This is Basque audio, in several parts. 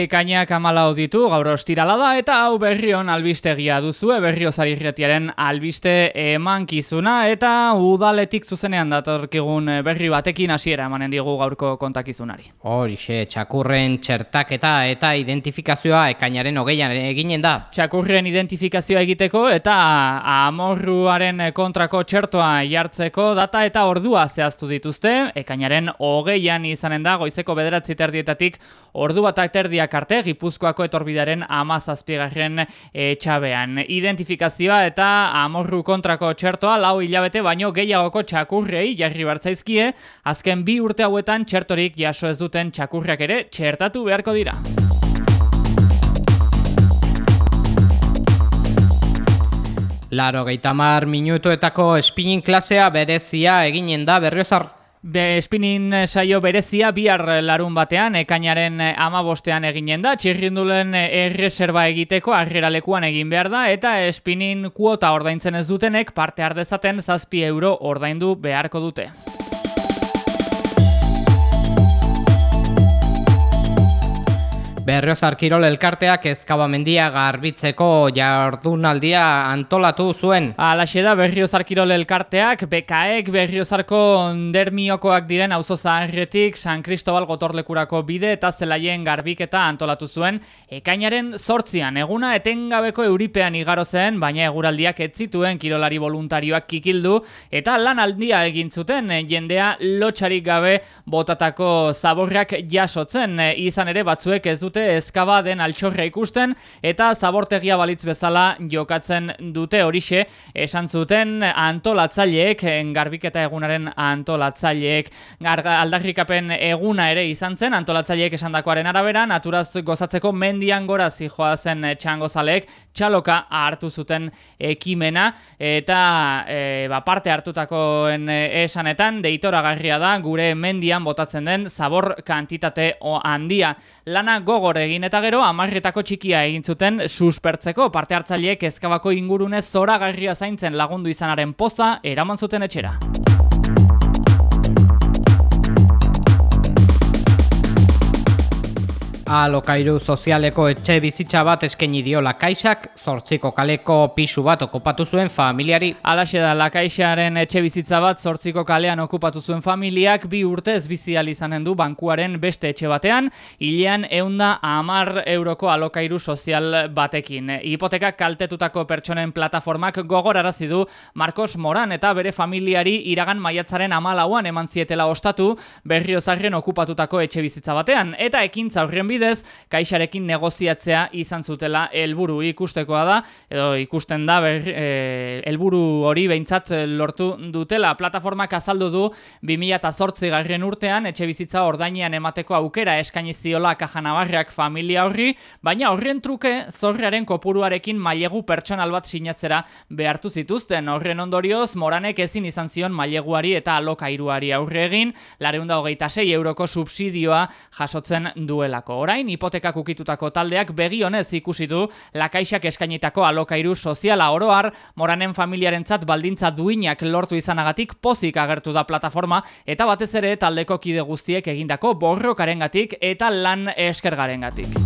Ekainak amalau ditu, gaur ostirala da, eta hau berrion albistegia duzu, berrio zarirretiaren albiste emankizuna, eta udaletik zuzenean datorkigun berri batekin hasiera emanen digu gaurko kontakizunari. Horixe, txakurren txertaketa eta identifikazioa ekainaren hogeian eginen da. Txakurren identifikazioa egiteko eta amorruaren kontrako txertoa jartzeko data eta ordua zehaztu dituzte, ekainaren hogeian izanen da, goizeko bederatzi terdietatik ordu bat terdiak arte Gipuzkoako etorbidaren amazazpigarren e, txabean. Identifikazioa eta amorru kontrako txertoa lau hilabete baino gehiagoko txakurrei jarri bartzaizkie, azken bi urte hauetan txertorik jaso ez duten txakurrak ere txertatu beharko dira. Laro, gaitamar minutuetako spinning klasea berezia eginen da berriozar Be, spinning saio berezia bihar larun batean, ekainaren amabostean eginen da, txirrindulen erreserba egiteko lekuan egin behar da, eta spinning kuota ordaintzen ez dutenek parte ardezaten zazpi euro ordaindu beharko dute. Berriozar Kirol elkarteak ezkabamendia garbitzeko jardunaldia antolatu zuen. Alaxe da Berriozar Kirol elkarteak, bekaek Berriozarko dermiokoak diren auzo zaharretik San Cristobal gotorlekurako bide eta zelaien garbiketa antolatu zuen. Ekainaren sortzian, eguna etengabeko euripean igaro zen, baina eguraldiak ez zituen kirolari voluntarioak kikildu, eta lan aldia egin zuten jendea lotxarik gabe botatako zaborrak jasotzen, izan ere batzuek ez dute ezkaba den altxorra ikusten eta zabortegia balitz bezala jokatzen dute. Horixe esan zuten antolatzaileek garbiketa egunaren antolatzaileek aldarrikapen eguna ere izan zen. Antolatzaileek esandakoaren arabera naturaz gozatzeko mendian gora zijoa zen txangozalek txaloka hartu zuten ekimena. Eta e, ba, parte hartutakoen esanetan deitora garria da gure mendian botatzen den zabor kantitate handia. Lana gogor egin eta gero amarretako txikia egin zuten suspertzeko parte hartzaileek ezkabako ingurunez zora garria zaintzen lagundu izanaren poza eraman zuten etxera. Alokairu sozialeko etxe bizitza bat eskaini dio Lakaisak, zortziko kaleko pisu bat okupatu zuen familiari. Alaxe da, Lakaisaren etxe bizitza bat zortziko kalean okupatu zuen familiak bi urtez bizial izanen du bankuaren beste etxe batean, hilean eunda amar euroko alokairu sozial batekin. Hipotekak kaltetutako pertsonen plataformak gogorarazi du Marcos Moran eta bere familiari iragan maiatzaren amalauan eman zietela ostatu berriozarren okupatutako etxe bizitza batean, eta ekintza horren bidez, kaixarekin negoziatzea izan zutela helburu ikustekoa da, edo ikusten da e, helburu hori behintzat lortu dutela. Plataformak azaldu du 2008 garren urtean, etxe bizitza ordainean emateko aukera eskaini ziola kajanabarrak familia horri, baina horren truke zorrearen kopuruarekin mailegu pertsonal bat sinatzera behartu zituzten. Horren ondorioz, moranek ezin izan zion maileguari eta alokairuari aurre egin, lareunda hogeita sei euroko subsidioa jasotzen duelako orain hipotekak ukitutako taldeak begionez ikusi du lakaixak eskainitako alokairu soziala oroar moranen familiarentzat baldintza duinak lortu izanagatik pozik agertu da plataforma eta batez ere taldeko kide guztiek egindako borrokarengatik eta lan eskergarengatik.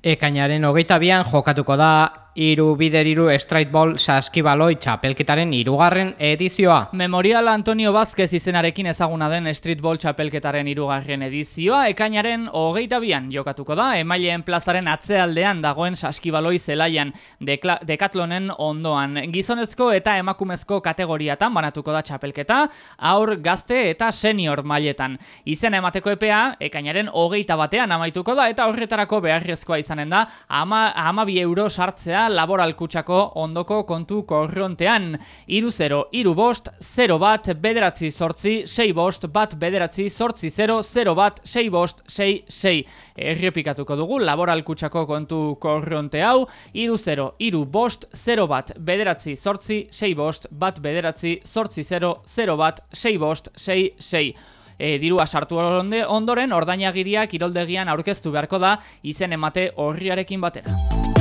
Ekainaren hogeita bian jokatuko da iru bider iru Straight Ball saskibaloi txapelketaren irugarren edizioa. Memorial Antonio Vázquez izenarekin ezaguna den Street Ball txapelketaren irugarren edizioa, ekainaren hogeita bian jokatuko da, emaileen plazaren atzealdean dagoen saskibaloi zelaian dekatlonen ondoan. Gizonezko eta emakumezko kategoriatan banatuko da txapelketa, aur gazte eta senior mailetan. Izen emateko epea, ekainaren hogeita batean amaituko da, eta horretarako beharrezkoa izanen da, ama, ama bi euro sartzea laboral kutsako ondoko kontu korrontean. Iru 0, iru bost, 0 bat, bederatzi sortzi, 6 bost, bat bederatzi sortzi 0, 0 bat, 6 bost, 6, 6. Errepikatuko dugu laboral kutsako kontu korronte hau. Iru 0, iru bost, 0 bat, bederatzi sortzi, 6 bost, bat bederatzi sortzi 0, 0 bat, 6 bost, 6, 6. E, dirua sartu ondoren, ordainagiriak iroldegian aurkeztu beharko da izen emate horriarekin batera.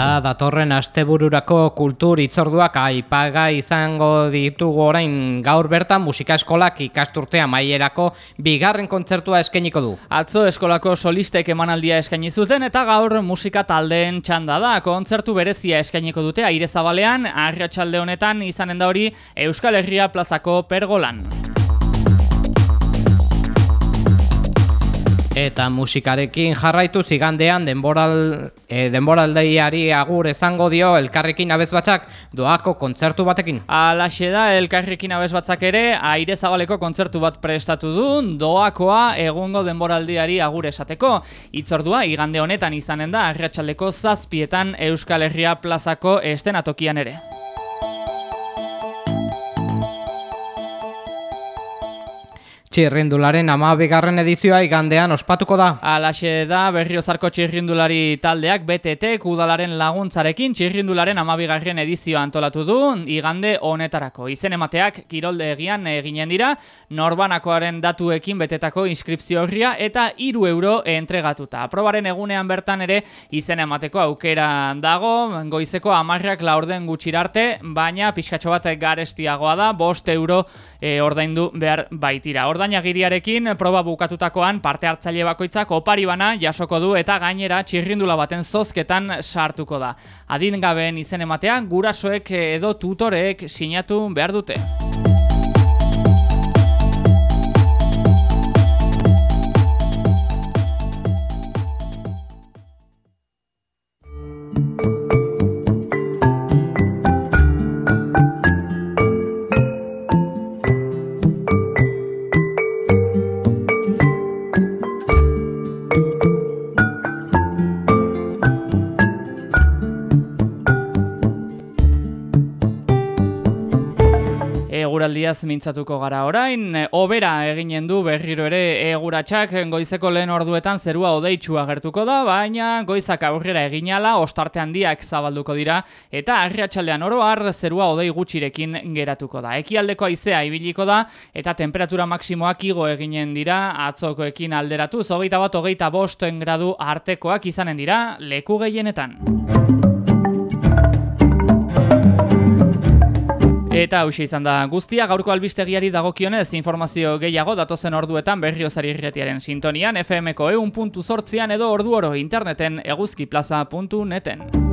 Eta datorren astebururako kultur itzorduak aipaga izango ditugu orain gaur bertan musika eskolak ikasturtea maierako bigarren kontzertua eskainiko du. Atzo eskolako solistek emanaldia eskaini zuten eta gaur musika taldeen txanda da. Kontzertu berezia eskainiko dute aire zabalean, arratsalde honetan izanen da hori Euskal Herria plazako pergolan. Eta musikarekin jarraitu zigandean denboral, e, denboraldeiari agur ezango dio elkarrekin abez batzak doako kontzertu batekin. Alaxe da elkarrekin abez batzak ere aire zabaleko kontzertu bat prestatu du doakoa egungo denboraldiari agur esateko. Itzordua igande honetan izanen da arratsaldeko zazpietan Euskal Herria plazako estenatokian ere. Txirrindularen amabigarren edizioa igandean ospatuko da. Alaxe da berriozarko txirrindulari taldeak BTT udalaren laguntzarekin txirrindularen amabigarren edizioa antolatu du igande honetarako. Izen emateak kirolde egian eginen dira, norbanakoaren datuekin betetako inskripzio horria eta iru euro entregatuta. Aprobaren egunean bertan ere izen emateko aukera dago, goizeko amarrak laurden gutxirarte, baina pixkatxo bat garestiagoa da, bost euro e, ordaindu behar baitira ordainagiriarekin proba bukatutakoan parte hartzaile bakoitzak opari bana jasoko du eta gainera txirrindula baten zozketan sartuko da. Adingabeen izen ematea gurasoek edo tutoreek sinatu behar dute. Eguraldiaz mintzatuko gara orain, obera eginen du berriro ere eguratsak goizeko lehen orduetan zerua odeitsua gertuko da, baina goizak aurrera eginala, ostarte handiak zabalduko dira, eta arriatxaldean oro har zerua odei gutxirekin geratuko da. Ekialdeko aizea ibiliko da, eta temperatura maksimoak igo eginen dira, atzokoekin alderatu, zogeita bat hogeita bosten gradu artekoak izanen dira, leku gehienetan. Eta hausia izan da guztia, gaurko albistegiari dagokionez informazio gehiago datozen orduetan berriozari irretiaren sintonian, FMko eun puntu edo ordu oro interneten eguzkiplaza.neten.